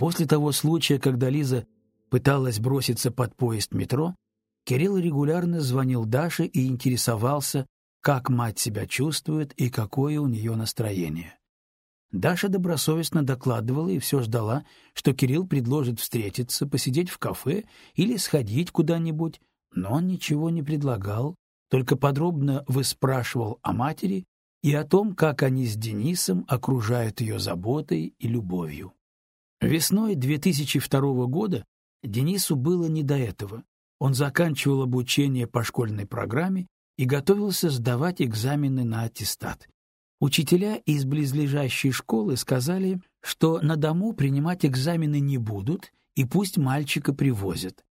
После того случая, когда Лиза пыталась броситься под поезд метро, Кирилл регулярно звонил Даше и интересовался, как мать себя чувствует и какое у нее настроение. Даша добросовестно докладывала и все ждала, что Кирилл предложит встретиться, посидеть в кафе или сходить куда-нибудь, но он ничего не предлагал, только подробно выспрашивал о матери и о том, как они с Денисом окружают ее заботой и любовью. Весной 2002 года Денису было не до этого. Он заканчивал обучение по школьной программе и готовился сдавать экзамены на аттестат. Учителя из близлежащей школы сказали, что на дому принимать экзамены не будут и пусть мальчика привозят.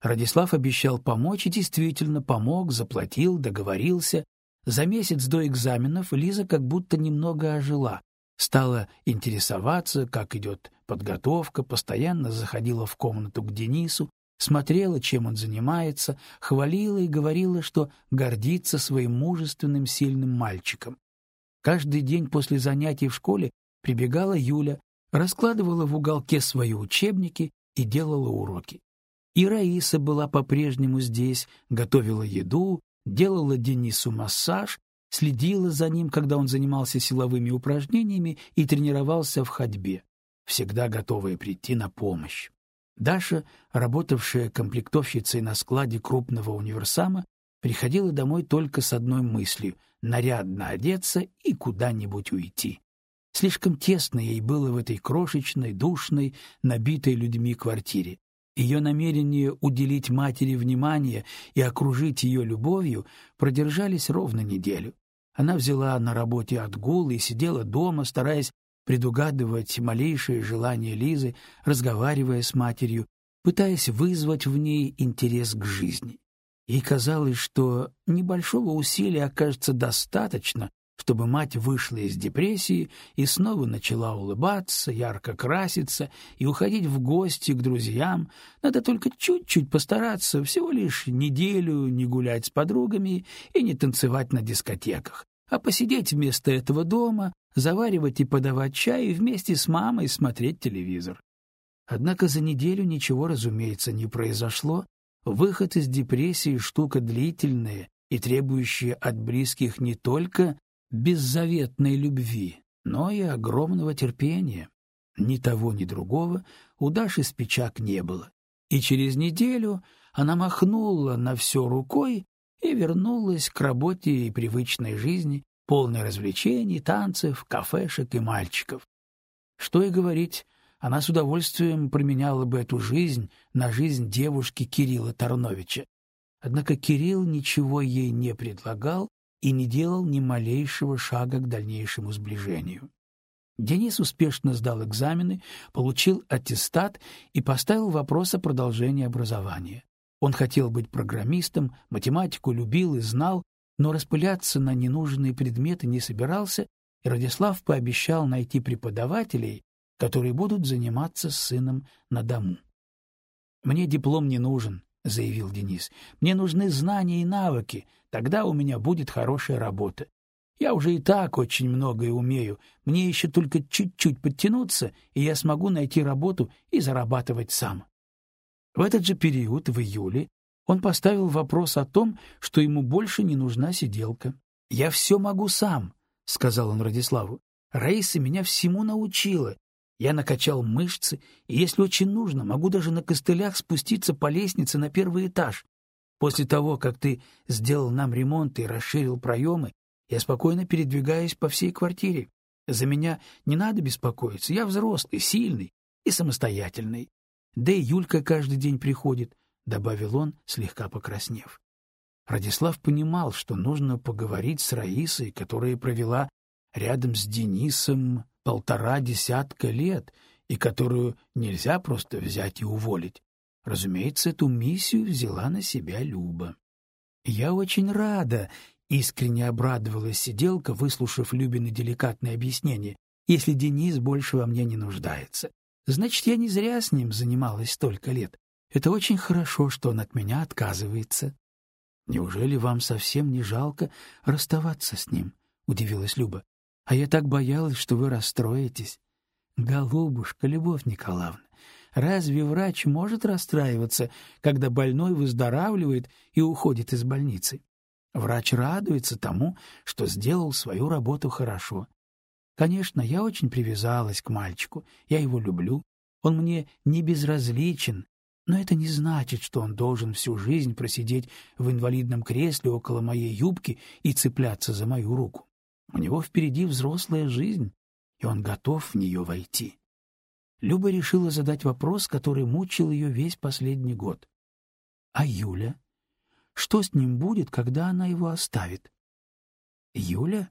Радислав обещал помочь и действительно помог, заплатил, договорился. За месяц до экзаменов Лиза как будто немного ожила, стала интересоваться, как идет подготовка, постоянно заходила в комнату к Денису, смотрела, чем он занимается, хвалила и говорила, что гордится своим мужественным, сильным мальчиком. Каждый день после занятий в школе прибегала Юля, раскладывала в уголке свои учебники и делала уроки. И Раиса была по-прежнему здесь, готовила еду, делала Денису массаж, следила за ним, когда он занимался силовыми упражнениями и тренировался в ходьбе, всегда готовая прийти на помощь. Даша, работавшая комплектовщицей на складе крупного универсама, приходила домой только с одной мыслью нарядно одеться и куда-нибудь уйти. Слишком тесно ей было в этой крошечной, душной, набитой людьми квартире. Ее намерение уделить матери внимание и окружить ее любовью продержались ровно неделю. Она взяла на работе отгул и сидела дома, стараясь предугадывать малейшие желания Лизы, разговаривая с матерью, пытаясь вызвать в ней интерес к жизни. Ей казалось, что небольшого усилия окажется достаточно, чтобы мать вышла из депрессии и снова начала улыбаться, ярко краситься и уходить в гости к друзьям. Надо только чуть-чуть постараться, всего лишь неделю не гулять с подругами и не танцевать на дискотеках, а посидеть вместо этого дома, заваривать и подавать чай и вместе с мамой смотреть телевизор. Однако за неделю ничего, разумеется, не произошло, Выход из депрессии — штука длительная и требующая от близких не только беззаветной любви, но и огромного терпения. Ни того, ни другого у Даши спичак не было. И через неделю она махнула на все рукой и вернулась к работе и привычной жизни, полной развлечений, танцев, кафешек и мальчиков. Что и говорить, она с удовольствием променяла бы эту жизнь на жизнь девушки Кирилла Тарновича. Однако Кирилл ничего ей не предлагал и не делал ни малейшего шага к дальнейшему сближению. Денис успешно сдал экзамены, получил аттестат и поставил вопрос о продолжении образования. Он хотел быть программистом, математику любил и знал, но распыляться на ненужные предметы не собирался, и Радислав пообещал найти преподавателей, которые будут заниматься с сыном на дому. «Мне диплом не нужен», — заявил Денис. «Мне нужны знания и навыки, тогда у меня будет хорошая работа. Я уже и так очень многое умею, мне еще только чуть-чуть подтянуться, и я смогу найти работу и зарабатывать сам». В этот же период, в июле, он поставил вопрос о том, что ему больше не нужна сиделка. «Я все могу сам», — сказал он Радиславу. «Раиса меня всему научила, я накачал мышцы, и, если очень нужно, могу даже на костылях спуститься по лестнице на первый этаж. После того, как ты сделал нам ремонт и расширил проемы, я спокойно передвигаюсь по всей квартире. За меня не надо беспокоиться, я взрослый, сильный и самостоятельный. Да и Юлька каждый день приходит, — добавил он, слегка покраснев. Радислав понимал, что нужно поговорить с Раисой, которая провела рядом с Денисом полтора десятка лет и которую нельзя просто взять и уволить. Разумеется, эту миссию взяла на себя Люба. «Я очень рада», — искренне обрадовалась сиделка, выслушав Любины деликатное объяснение, «если Денис больше во мне не нуждается. Значит, я не зря с ним занималась столько лет. Это очень хорошо, что он от меня отказывается». «Неужели вам совсем не жалко расставаться с ним?» — удивилась Люба. А я так боялась, что вы расстроитесь. Голубушка, Любовь Николаевна, Разве врач может расстраиваться, когда больной выздоравливает и уходит из больницы? Врач радуется тому, что сделал свою работу хорошо. Конечно, я очень привязалась к мальчику, я его люблю, он мне не безразличен, но это не значит, что он должен всю жизнь просидеть в инвалидном кресле около моей юбки и цепляться за мою руку. У него впереди взрослая жизнь, и он готов в нее войти. Люба решила задать вопрос, который мучил ее весь последний год. А Юля? Что с ним будет, когда она его оставит? Юля?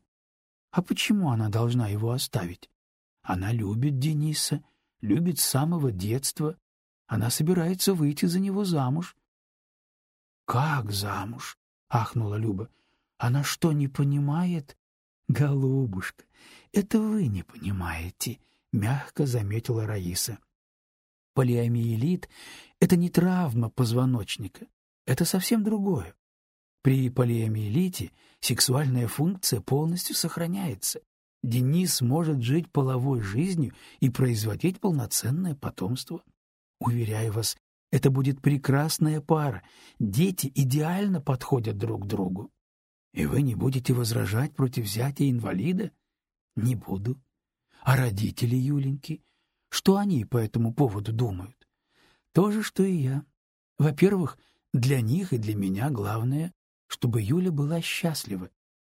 А почему она должна его оставить? Она любит Дениса, любит с самого детства. Она собирается выйти за него замуж. — Как замуж? — ахнула Люба. — Она что, не понимает? — Голубушка, это вы не понимаете, — мягко заметила Раиса. Полиомиелит — это не травма позвоночника, это совсем другое. При полиомиелите сексуальная функция полностью сохраняется. Денис может жить половой жизнью и производить полноценное потомство. Уверяю вас, это будет прекрасная пара. Дети идеально подходят друг другу. И вы не будете возражать против взятия инвалида? Не буду. А родители Юленьки? Что они по этому поводу думают? То же, что и я. Во-первых, для них и для меня главное чтобы Юля была счастлива.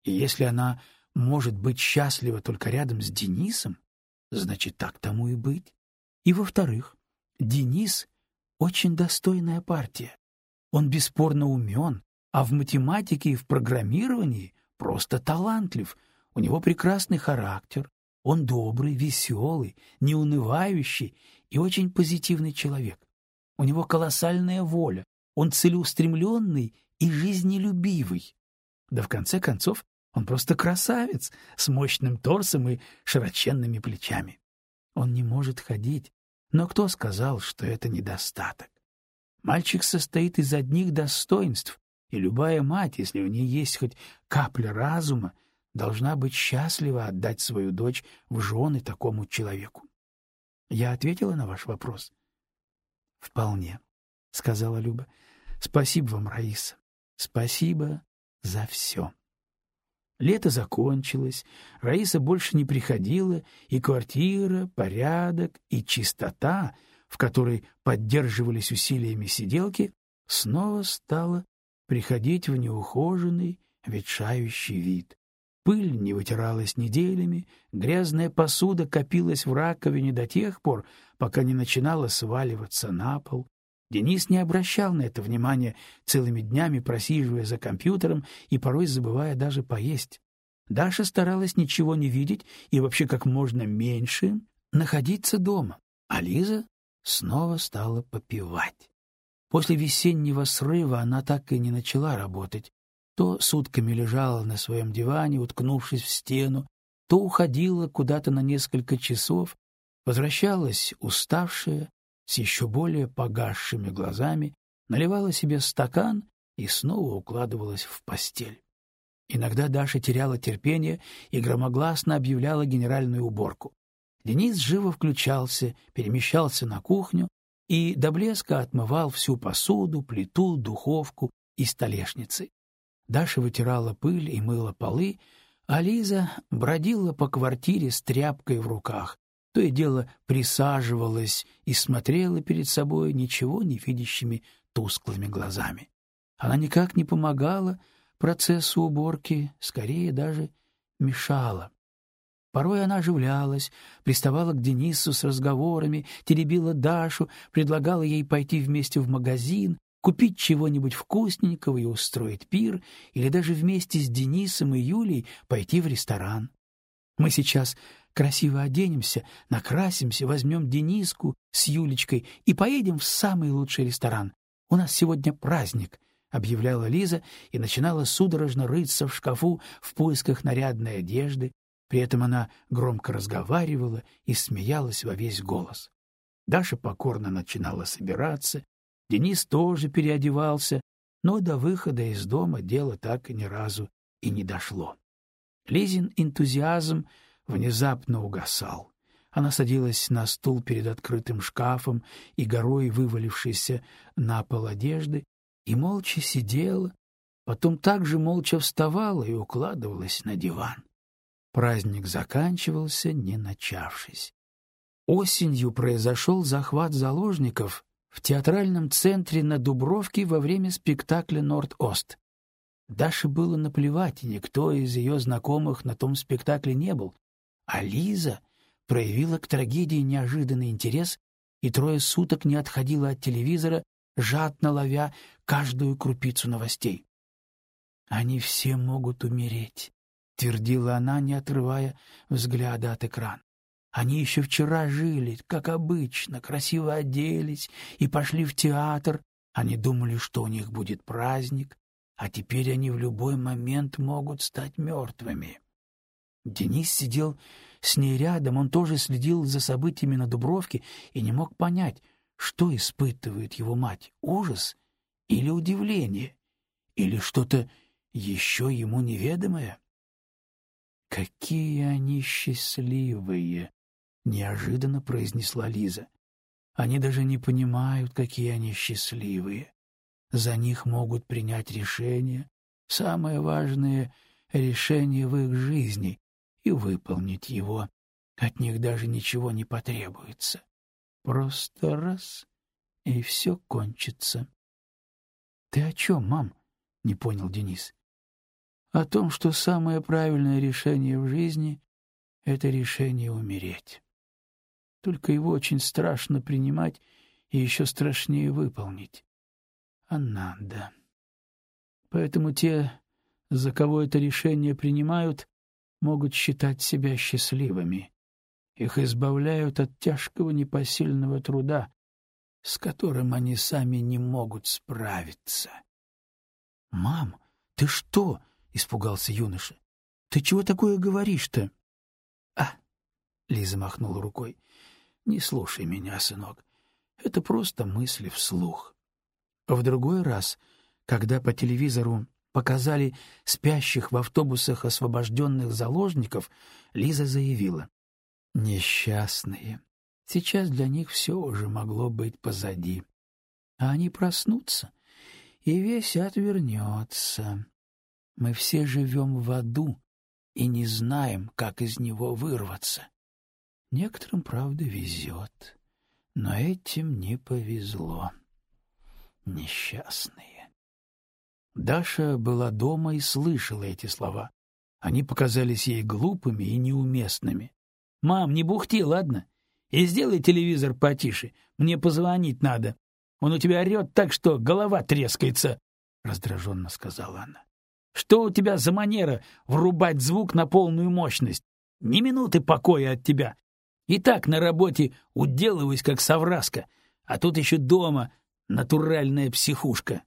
И если она может быть счастлива только рядом с Денисом, значит, так тому и быть. И, во-вторых, Денис — очень достойная партия. Он бесспорно умен, а в математике и в программировании просто талантлив. У него прекрасный характер, он добрый, веселый, неунывающий и очень позитивный человек. У него колоссальная воля, он целеустремленный и жизнелюбивый. Да в конце концов, он просто красавец с мощным торсом и широченными плечами. Он не может ходить, но кто сказал, что это недостаток? Мальчик состоит из одних достоинств, и любая мать, если у нее есть хоть капля разума, должна быть счастлива отдать свою дочь в жены такому человеку. Я ответила на ваш вопрос? — Вполне, — сказала Люба. — Спасибо вам, Раиса. Спасибо за все. Лето закончилось, Раиса больше не приходила, и квартира, порядок и чистота, в которой поддерживались усилиями сиделки, снова стала приходить в неухоженный, ветшающий вид. Пыль не вытиралась неделями, грязная посуда копилась в раковине до тех пор, пока не начинала сваливаться на пол, Денис не обращал на это внимания, целыми днями просиживая за компьютером и порой забывая даже поесть. Даша старалась ничего не видеть и вообще как можно меньше находиться дома, а Лиза снова стала попивать. После весеннего срыва она так и не начала работать. То сутками лежала на своем диване, уткнувшись в стену, то уходила куда-то на несколько часов, возвращалась уставшая, с еще более погасшими глазами, наливала себе стакан и снова укладывалась в постель. Иногда Даша теряла терпение и громогласно объявляла генеральную уборку. Денис живо включался, перемещался на кухню и до блеска отмывал всю посуду, плиту, духовку и столешницы. Даша вытирала пыль и мыла полы, а Лиза бродила по квартире с тряпкой в руках, то и дело присаживалась и смотрела перед собой ничего не видящими тусклыми глазами. Она никак не помогала процессу уборки, скорее даже мешала. Порой она оживлялась, приставала к Денису с разговорами, теребила Дашу, предлагала ей пойти вместе в магазин, купить чего-нибудь вкусненького и устроить пир, или даже вместе с Денисом и Юлей пойти в ресторан. Мы сейчас Красиво оденемся, накрасимся, возьмем Дениску с Юлечкой и поедем в самый лучший ресторан. У нас сегодня праздник, — объявляла Лиза и начинала судорожно рыться в шкафу в поисках нарядной одежды. При этом она громко разговаривала и смеялась во весь голос. Даша покорно начинала собираться, Денис тоже переодевался, но до выхода из дома дело так и ни разу и не дошло. Лизин энтузиазм — внезапно угасал. Она садилась на стул перед открытым шкафом и горой вывалившейся на пол одежды и молча сидела, потом также молча вставала и укладывалась на диван. Праздник заканчивался, не начавшись. Осенью произошел захват заложников в театральном центре на Дубровке во время спектакля «Норд-Ост». Даше было наплевать, никто из ее знакомых на том спектакле не был, а Лиза проявила к трагедии неожиданный интерес и трое суток не отходила от телевизора, жадно ловя каждую крупицу новостей. «Они все могут умереть», — твердила она, не отрывая взгляда от экрана. Они еще вчера жили, как обычно, красиво оделись и пошли в театр. Они думали, что у них будет праздник, а теперь они в любой момент могут стать мертвыми. Денис сидел с ней рядом, он тоже следил за событиями на Дубровке и не мог понять, что испытывает его мать — ужас или удивление, или что-то еще ему неведомое. «Какие они счастливые!» — неожиданно произнесла Лиза. «Они даже не понимают, какие они счастливые. За них могут принять решение, самое важное решение в их жизни, и выполнить его. От них даже ничего не потребуется. Просто раз — и все кончится. — Ты о чем, мам? — не понял Денис. — О том, что самое правильное решение в жизни — это решение умереть. Только его очень страшно принимать и еще страшнее выполнить а надо. Поэтому те, за кого это решение принимают, могут считать себя счастливыми. Их избавляют от тяжкого непосильного труда, с которым они сами не могут справиться. — Мам, ты что? — испугался юноша. — Ты чего такое говоришь-то? — А! — Лиза махнула рукой. — Не слушай меня, сынок. Это просто мысли вслух. В другой раз, когда по телевизору показали спящих в автобусах освобожденных заложников, Лиза заявила. «Несчастные. Сейчас для них все уже могло быть позади. А они проснутся, и весь отвернется. Мы все живем в аду и не знаем, как из него вырваться. Некоторым, правда, везет, но этим не повезло». Несчастные. Даша была дома и слышала эти слова. Они показались ей глупыми и неуместными. «Мам, не бухти, ладно? И сделай телевизор потише. Мне позвонить надо. Он у тебя орет так, что голова трескается», — раздраженно сказала она. «Что у тебя за манера врубать звук на полную мощность? Ни минуты покоя от тебя. И так на работе уделываюсь, как совраска, а тут еще дома Натуральная психушка.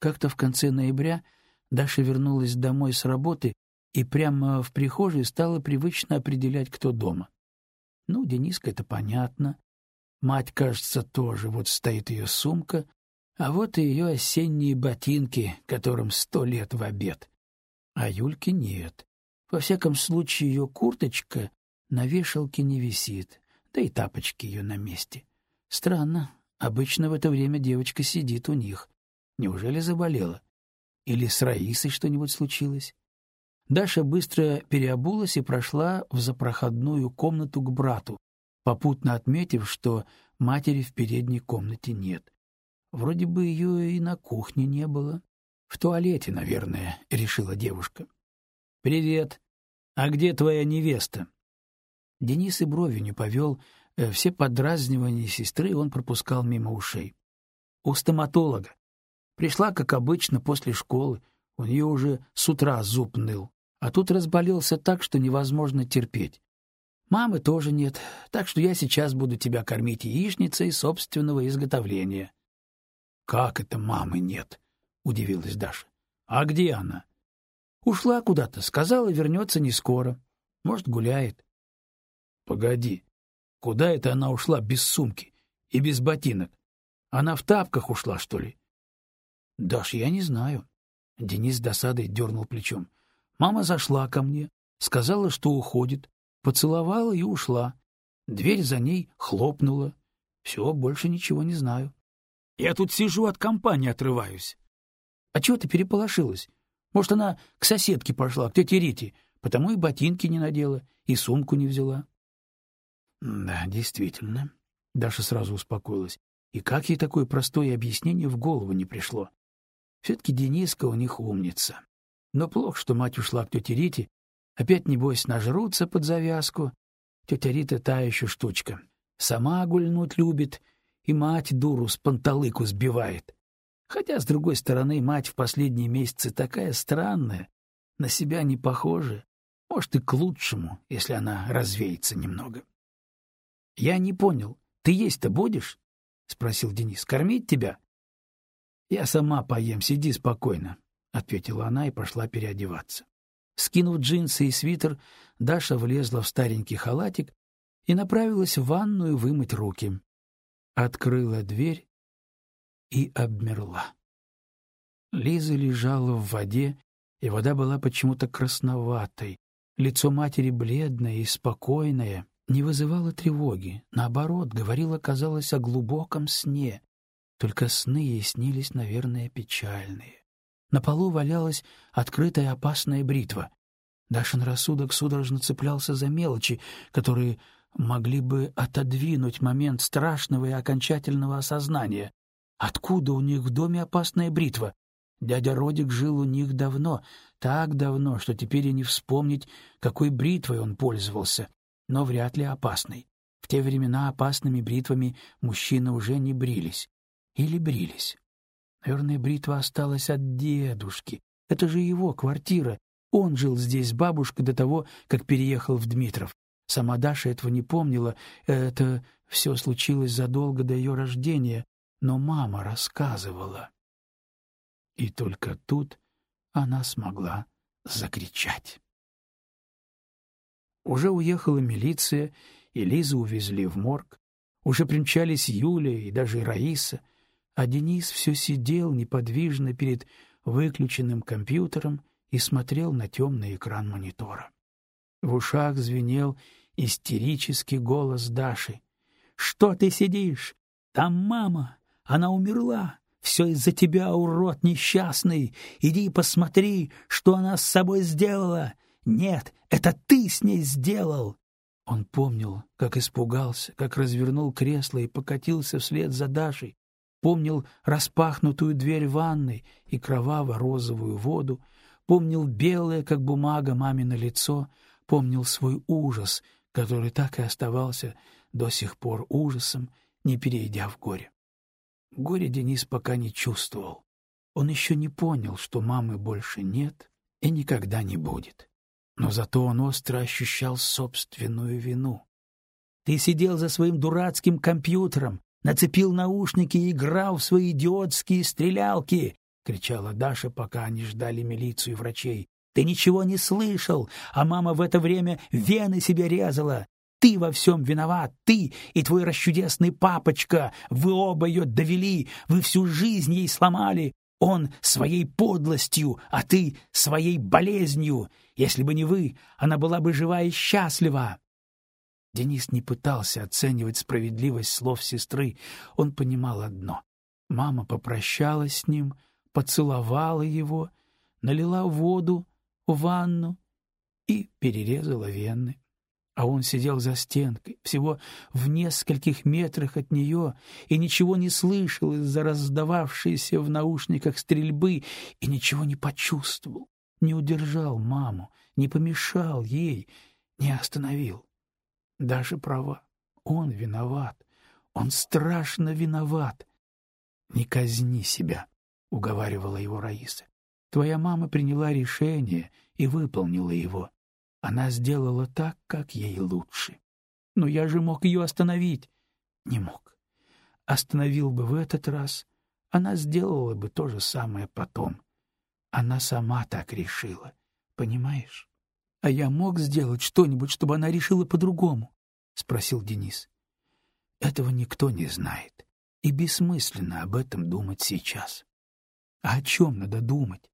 Как-то в конце ноября Даша вернулась домой с работы и прямо в прихожей стала привычно определять, кто дома. Ну, Дениска — это понятно. Мать, кажется, тоже. Вот стоит ее сумка, а вот и ее осенние ботинки, которым сто лет в обед. А Юльки нет. Во всяком случае, ее курточка на вешалке не висит, да и тапочки ее на месте. Странно, Обычно в это время девочка сидит у них. Неужели заболела? Или с Раисой что-нибудь случилось? Даша быстро переобулась и прошла в запроходную комнату к брату, попутно отметив, что матери в передней комнате нет. Вроде бы ее и на кухне не было. В туалете, наверное, решила девушка. Привет. А где твоя невеста? Денис и брови не повел, Э, все подразнивания сестры он пропускал мимо ушей. У стоматолога. Пришла, как обычно, после школы. У нее уже с утра зуб ныл. А тут разболелся так, что невозможно терпеть. Мамы тоже нет, так что я сейчас буду тебя кормить яичницей собственного изготовления. — Как это мамы нет? — удивилась Даша. — А где она? — Ушла куда-то, сказала, вернется не скоро. Может, гуляет. — Погоди, Куда это она ушла без сумки и без ботинок? Она в тапках ушла, что ли? — Даш, я не знаю. Денис с досадой дернул плечом. Мама зашла ко мне, сказала, что уходит, поцеловала и ушла. Дверь за ней хлопнула. Все, больше ничего не знаю. Я тут сижу, от компании отрываюсь. А чего ты переполошилась? Может, она к соседке пошла, к тете Рите, потому и ботинки не надела, и сумку не взяла. Да, действительно. Даша сразу успокоилась. И как ей такое простое объяснение в голову не пришло? Все-таки Дениска у них умница. Но плохо, что мать ушла к тете Рите. Опять, небось, нажрутся под завязку. Тетя Рита та еще штучка. Сама гульнуть любит, и мать дуру с панталыку сбивает. Хотя, с другой стороны, мать в последние месяцы такая странная, на себя не похожа. Может, и к лучшему, если она развеется немного. — Я не понял, ты есть-то будешь? — спросил Денис. — Кормить тебя? — Я сама поем, сиди спокойно, — ответила она и пошла переодеваться. Скинув джинсы и свитер, Даша влезла в старенький халатик и направилась в ванную вымыть руки. Открыла дверь и обмерла. Лиза лежала в воде, и вода была почему-то красноватой. Лицо матери бледное и спокойное не вызывало тревоги, наоборот, говорило, казалось, о глубоком сне. Только сны ей снились, наверное, печальные. На полу валялась открытая опасная бритва. Дашин рассудок судорожно цеплялся за мелочи, которые могли бы отодвинуть момент страшного и окончательного осознания. Откуда у них в доме опасная бритва? Дядя Родик жил у них давно, так давно, что теперь и не вспомнить, какой бритвой он пользовался, но вряд ли опасной. В те времена опасными бритвами мужчины уже не брились. Или брились. Наверное, бритва осталась от дедушки. Это же его квартира. Он жил здесь с бабушкой до того, как переехал в Дмитров. Сама Даша этого не помнила, это все случилось задолго до ее рождения, но мама рассказывала. И только тут она смогла закричать. Уже уехала милиция, и Лизу увезли в морг. Уже примчались Юля и даже Раиса, а Денис все сидел неподвижно перед выключенным компьютером и смотрел на темный экран монитора. В ушах звенел истерический голос Даши. «Что ты сидишь? Там мама! Она умерла! Все из-за тебя, урод несчастный! Иди посмотри, что она с собой сделала! Нет, это ты с ней сделал!» Он помнил, как испугался, как развернул кресло и покатился вслед за Дашей, помнил распахнутую дверь ванной и кроваво-розовую воду, помнил белое, как бумага, мамино лицо, помнил свой ужас, который так и оставался до сих пор ужасом, не перейдя в горе. Горе Денис пока не чувствовал. Он еще не понял, что мамы больше нет и никогда не будет. Но зато он остро ощущал собственную вину. Ты сидел за своим дурацким компьютером, нацепил наушники и играл в свои идиотские стрелялки, — кричала Даша, пока они ждали милицию и врачей. Ты ничего не слышал, а мама в это время вены себе резала. Ты во всем виноват, ты и твой расчудесный папочка. Вы оба ее довели, вы всю жизнь ей сломали. Он своей подлостью, а ты своей болезнью. Если бы не вы, она была бы жива и счастлива. Денис не пытался оценивать справедливость слов сестры. Он понимал одно. Мама попрощалась с ним, поцеловала его, налила воду, ванну и перерезала вены. А он сидел за стенкой, всего в нескольких метрах от нее, и ничего не слышал из-за раздававшейся в наушниках стрельбы, и ничего не почувствовал, не удержал маму, не помешал ей, не остановил. Даже права. Он виноват. Он страшно виноват. — Не казни себя, — уговаривала его Раиса. Твоя мама приняла решение и выполнила его. Она сделала так, как ей лучше. Но я же мог ее остановить. Не мог. Остановил бы в этот раз, она сделала бы то же самое потом. Она сама так решила, понимаешь? А я мог сделать что-нибудь, чтобы она решила по-другому? — спросил Денис. Этого никто не знает, и бессмысленно об этом думать сейчас. А о чем надо думать?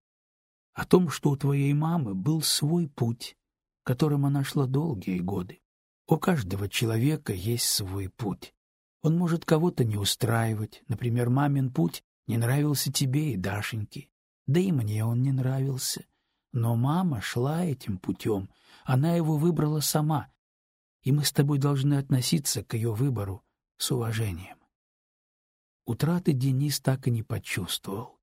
О том, что у твоей мамы был свой путь, которым она шла долгие годы. У каждого человека есть свой путь. Он может кого-то не устраивать. Например, мамин путь не нравился тебе и Дашеньке. Да и мне он не нравился. Но мама шла этим путем. Она его выбрала сама. И мы с тобой должны относиться к ее выбору с уважением. Утраты Денис так и не почувствовал.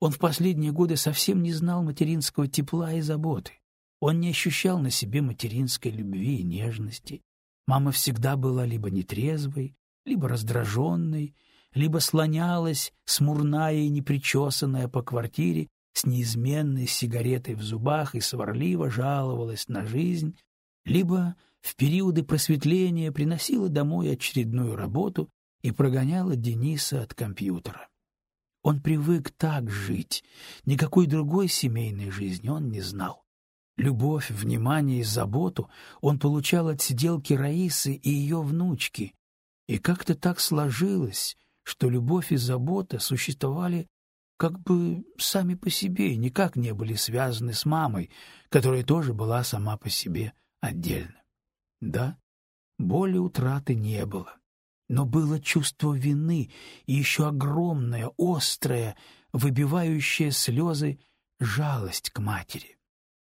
Он в последние годы совсем не знал материнского тепла и заботы. Он не ощущал на себе материнской любви и нежности. Мама всегда была либо нетрезвой, либо раздраженной, либо слонялась, смурная и непричесанная по квартире, с неизменной сигаретой в зубах и сварливо жаловалась на жизнь, либо в периоды просветления приносила домой очередную работу и прогоняла Дениса от компьютера. Он привык так жить, никакой другой семейной жизни он не знал. Любовь, внимание и заботу он получал от сиделки Раисы и ее внучки. И как-то так сложилось, что любовь и забота существовали как бы сами по себе никак не были связаны с мамой, которая тоже была сама по себе отдельно. Да, боли утраты не было, но было чувство вины и еще огромное, острое, выбивающее слезы жалость к матери.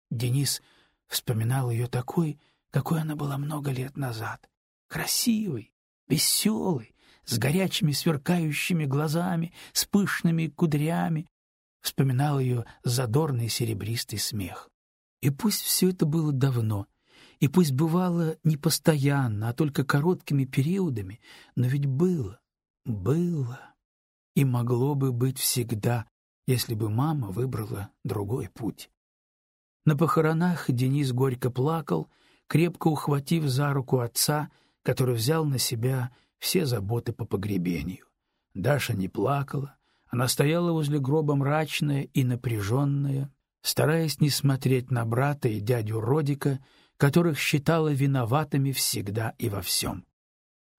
Денис вспоминал ее такой, какой она была много лет назад. Красивой, веселой, с горячими сверкающими глазами, с пышными кудрями. Вспоминал ее задорный серебристый смех. И пусть все это было давно, и пусть бывало не постоянно, а только короткими периодами, но ведь было, было и могло бы быть всегда, если бы мама выбрала другой путь. На похоронах Денис горько плакал, крепко ухватив за руку отца, который взял на себя все заботы по погребению. Даша не плакала, она стояла возле гроба мрачная и напряженная, стараясь не смотреть на брата и дядю Родика, которых считала виноватыми всегда и во всем.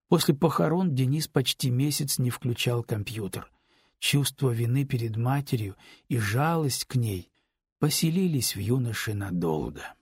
После похорон Денис почти месяц не включал компьютер. Чувство вины перед матерью и жалость к ней поселились в юноше надолго.